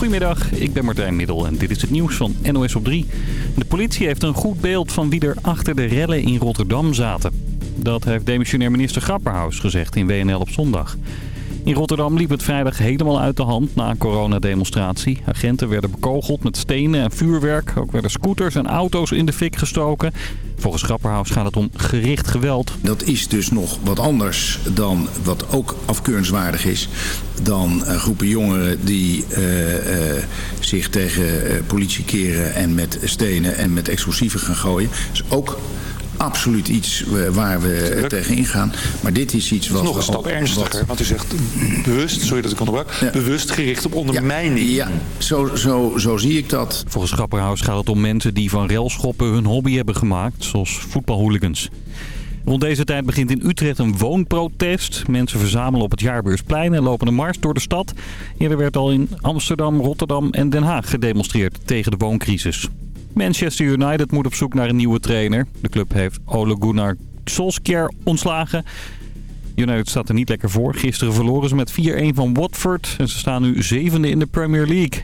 Goedemiddag, ik ben Martijn Middel en dit is het nieuws van NOS op 3. De politie heeft een goed beeld van wie er achter de rellen in Rotterdam zaten. Dat heeft demissionair minister Grapperhaus gezegd in WNL op zondag. In Rotterdam liep het vrijdag helemaal uit de hand na een coronademonstratie. Agenten werden bekogeld met stenen en vuurwerk. Ook werden scooters en auto's in de fik gestoken. Volgens Grapperhaus gaat het om gericht geweld. Dat is dus nog wat anders dan wat ook afkeurenswaardig is... dan uh, groepen jongeren die uh, uh, zich tegen politie keren en met stenen en met explosieven gaan gooien. Is ook absoluut iets waar we Druk. tegen ingaan. Maar dit is iets wat... nog een stap ernstiger, wat... want u zegt bewust, sorry dat ik onderbrak, ja. bewust gericht op ondermijning. Ja, ja. Zo, zo, zo zie ik dat. Volgens Grapperhaus gaat het om mensen die van relschoppen hun hobby hebben gemaakt, zoals voetbalhooligans. Rond deze tijd begint in Utrecht een woonprotest. Mensen verzamelen op het Jaarbeursplein en lopen een mars door de stad. Eerder werd al in Amsterdam, Rotterdam en Den Haag gedemonstreerd tegen de wooncrisis. Manchester United moet op zoek naar een nieuwe trainer. De club heeft Ole Gunnar Solskjaer ontslagen. United staat er niet lekker voor. Gisteren verloren ze met 4-1 van Watford. En ze staan nu zevende in de Premier League.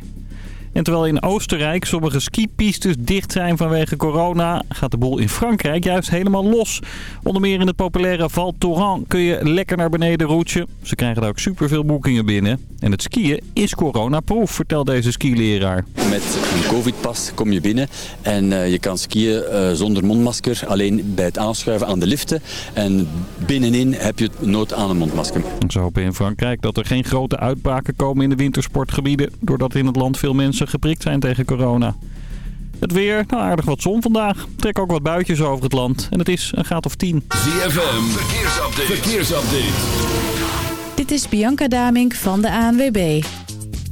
En terwijl in Oostenrijk sommige skipistes dicht zijn vanwege corona... gaat de boel in Frankrijk juist helemaal los. Onder meer in het populaire Val Thorens kun je lekker naar beneden roetsen. Ze krijgen daar ook superveel boekingen binnen. En het skiën is coronaproof, vertelt deze skileraar. Met een covid-pas kom je binnen en uh, je kan skiën uh, zonder mondmasker. Alleen bij het aanschuiven aan de liften. En binnenin heb je nood aan een mondmasker. Ze hopen in Frankrijk dat er geen grote uitbraken komen in de wintersportgebieden... doordat in het land veel mensen geprikt zijn tegen corona. Het weer, nou aardig wat zon vandaag. Trek ook wat buitjes over het land. En het is een graad of 10. ZFM, verkeersupdate. verkeersupdate. Dit is Bianca Damink van de ANWB.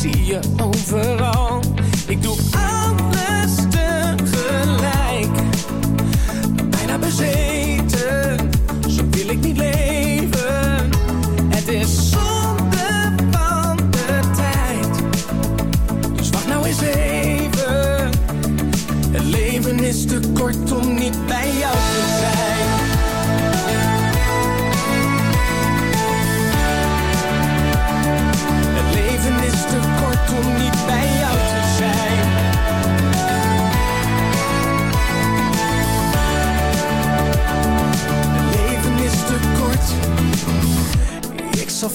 zie je overal.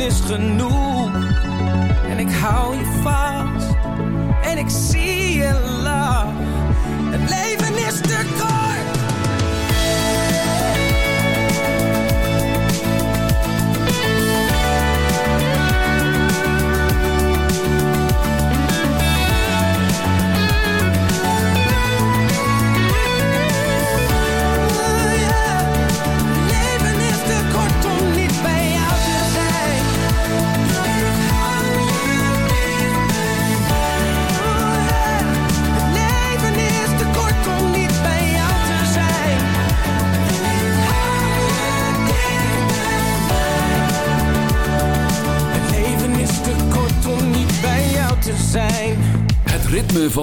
is genoeg. En ik hou je vast.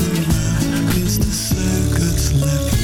is the circuit's left.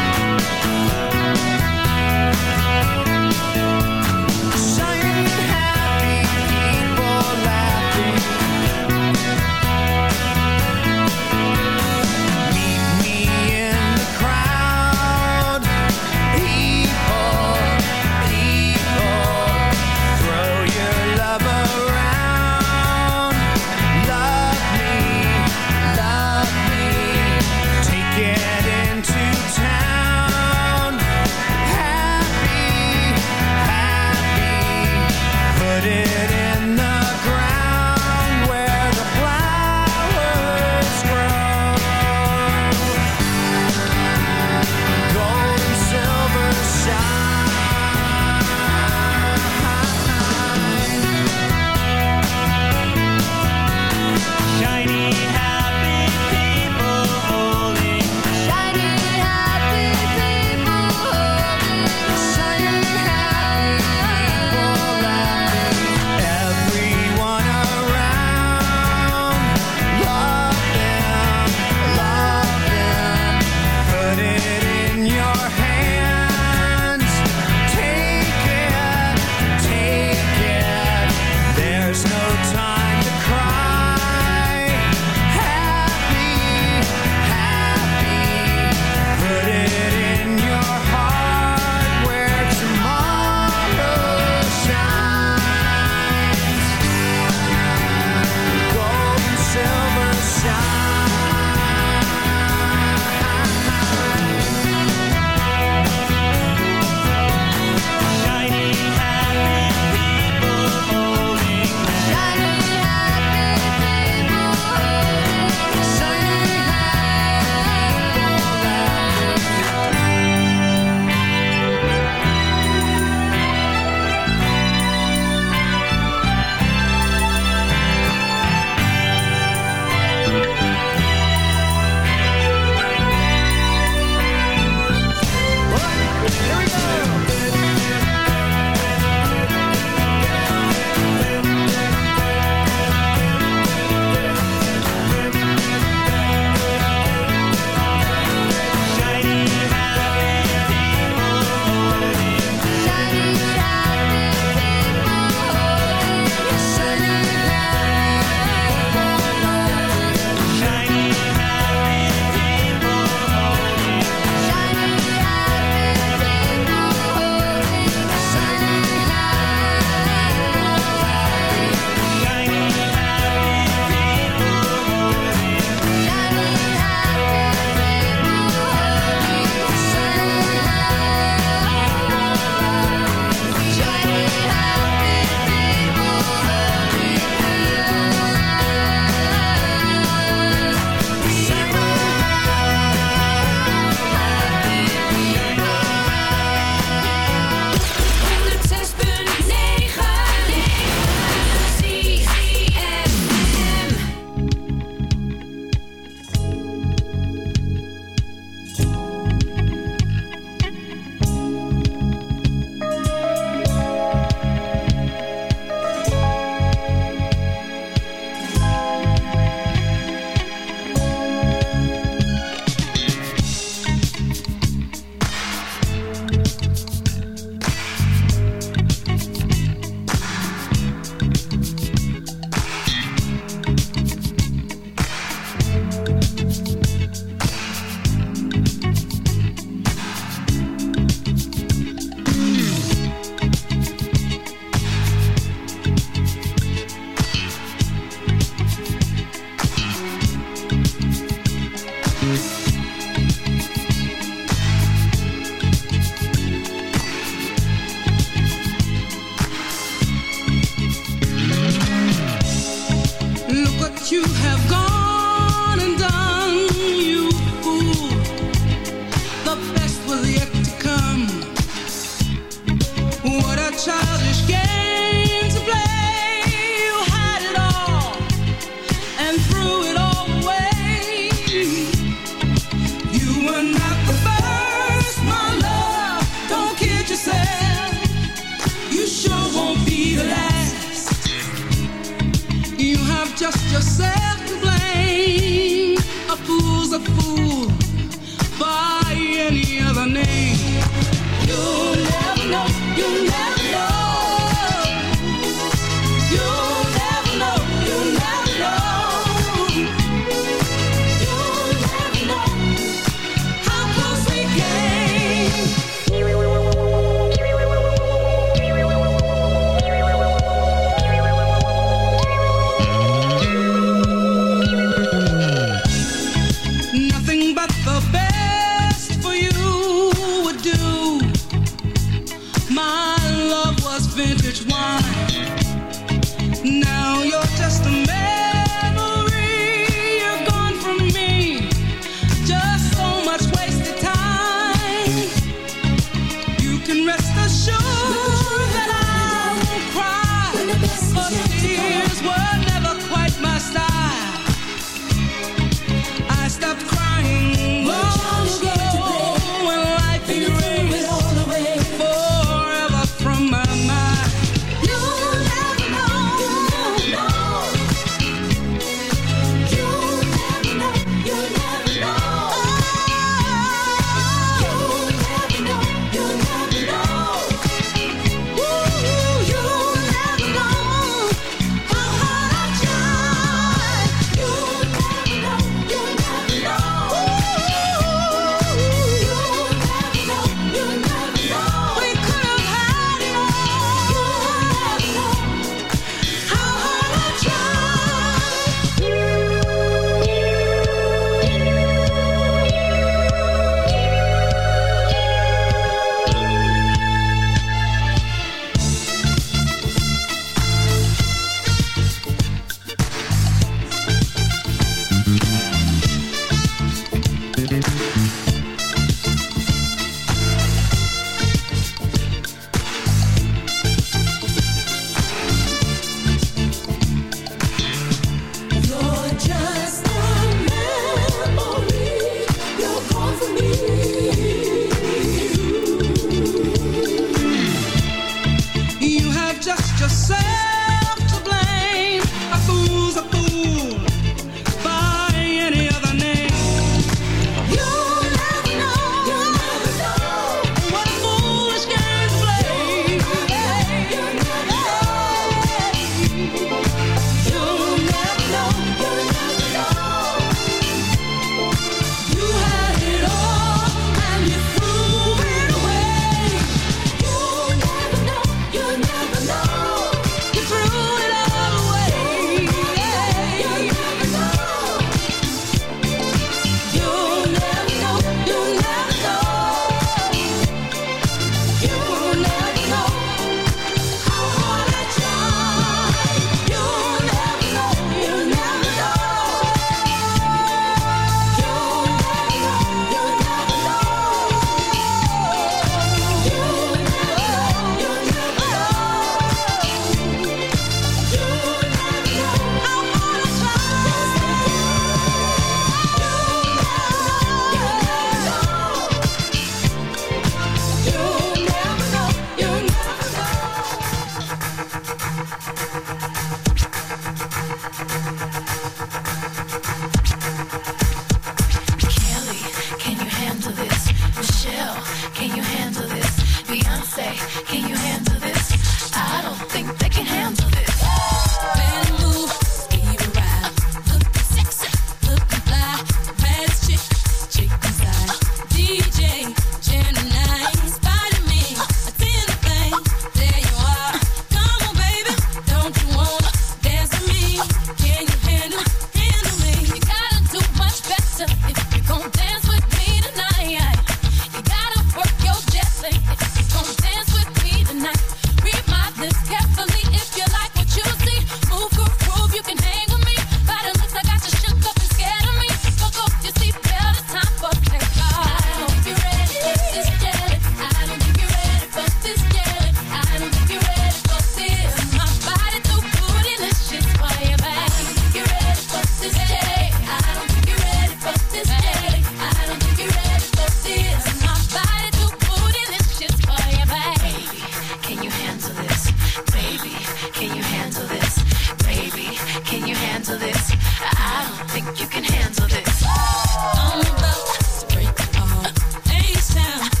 I don't think you can handle this. I'm about spring, fall, H-Town.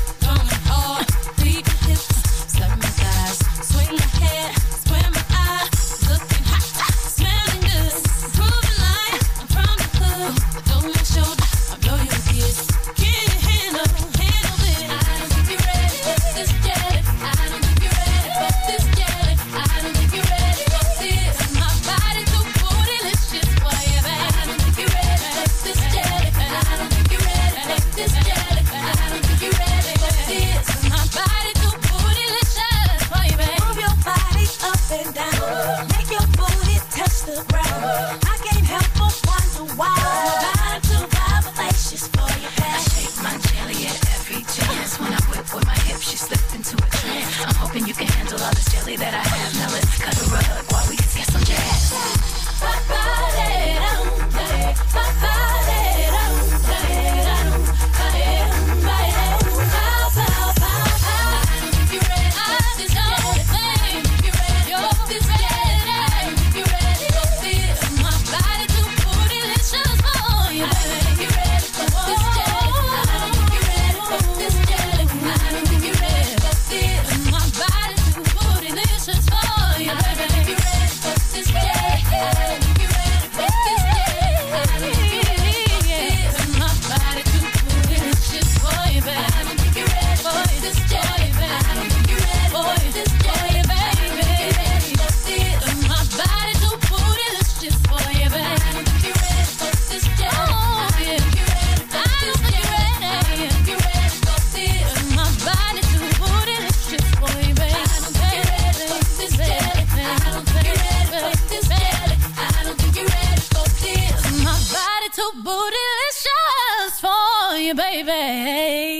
You, baby.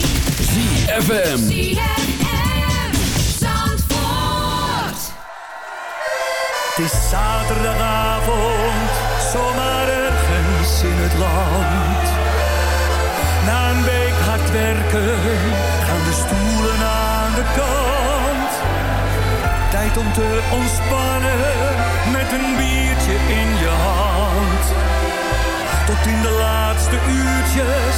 ZFM. Het is zaterdagavond, zomaar ergens in het land. Na een week hard werken, gaan de stoelen aan de kant. Tijd om te ontspannen, met een biertje in je hand. Tot in de laatste uurtjes,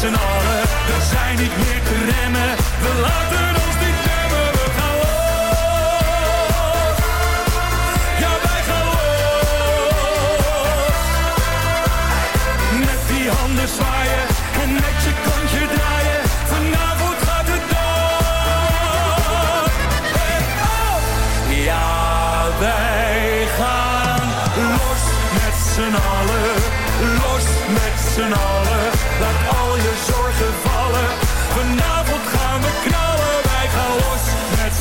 z'n. We zijn niet meer te remmen, we laten ons niet remmen. We gaan los, ja wij gaan los. Met die handen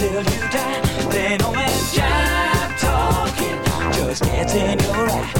till you die. Then no man job talking just gets in your eye.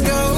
Let's go.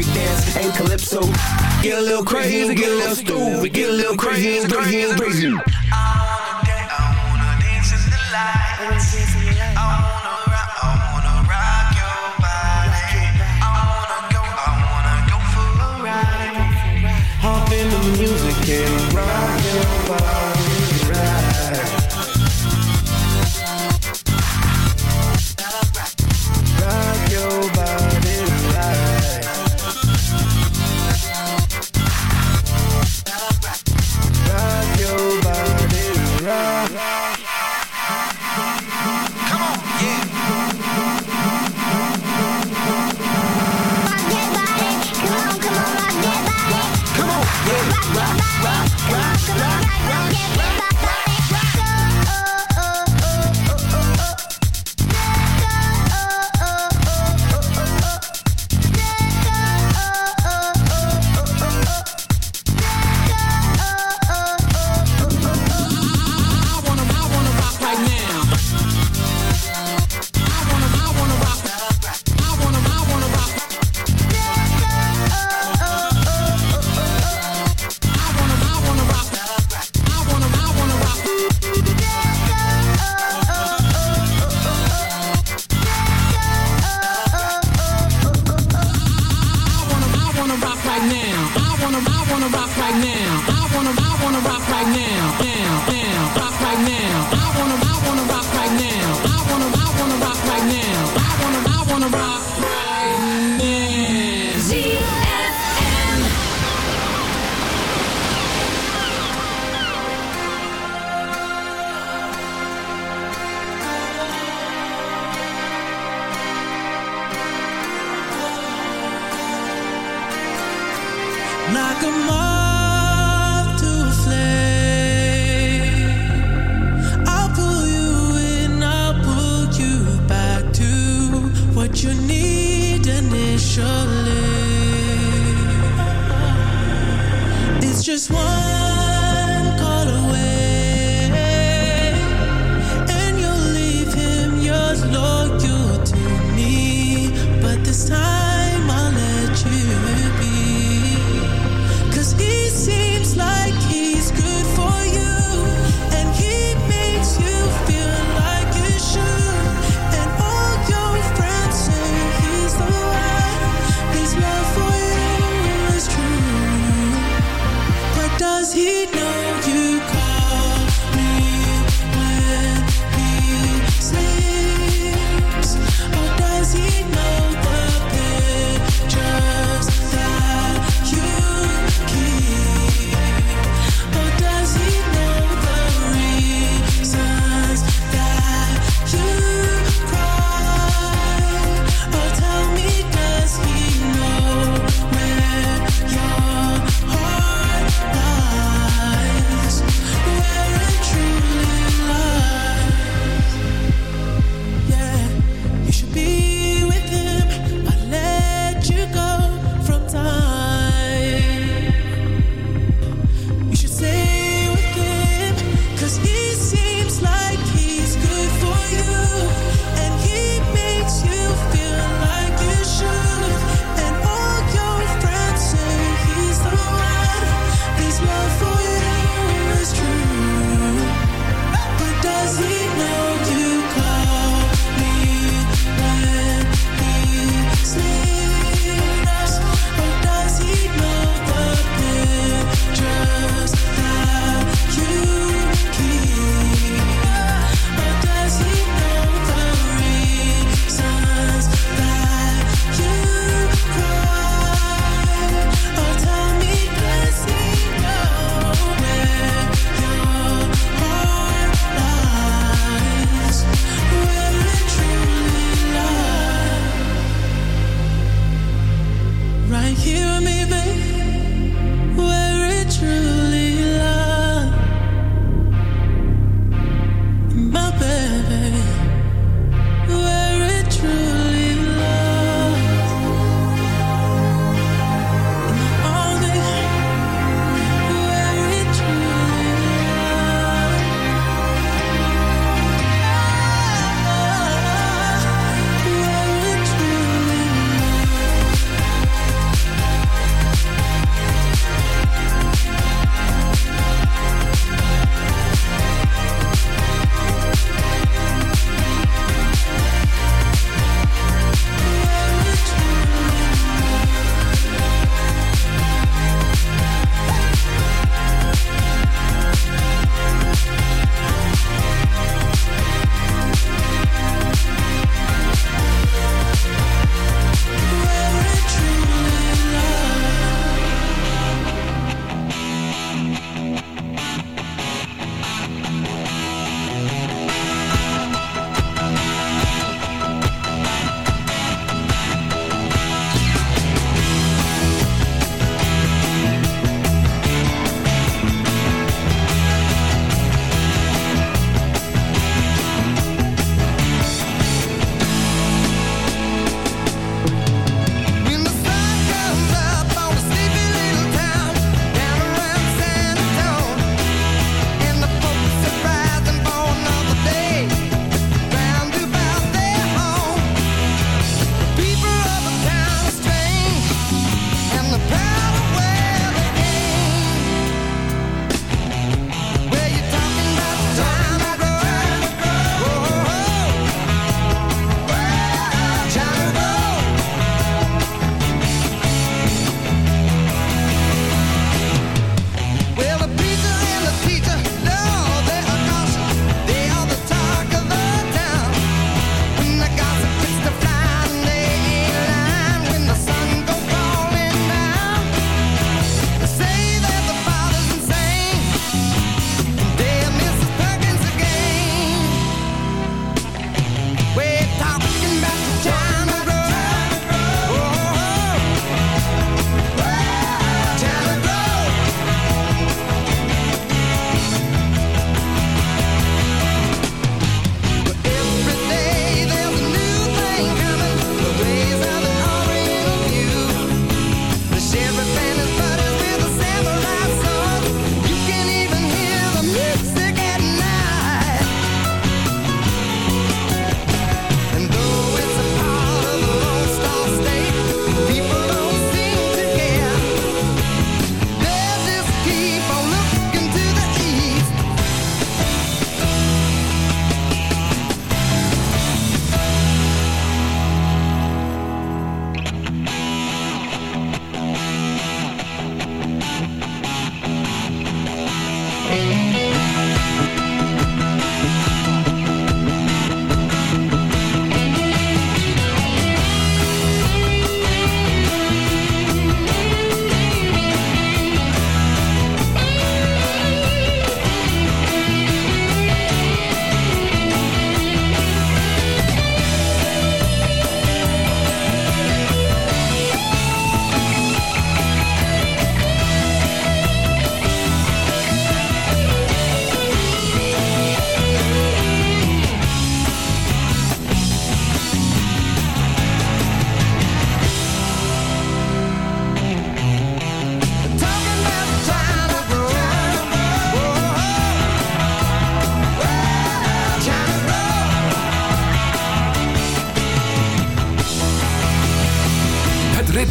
dance and calypso. Get a little crazy, get a little stupid, get a little crazy, crazy, crazy. I wanna dance in the light. I wanna ride, I wanna rock your body I wanna go, I wanna go for a rally Hop in the music and rock your body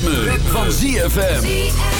Van ZFM.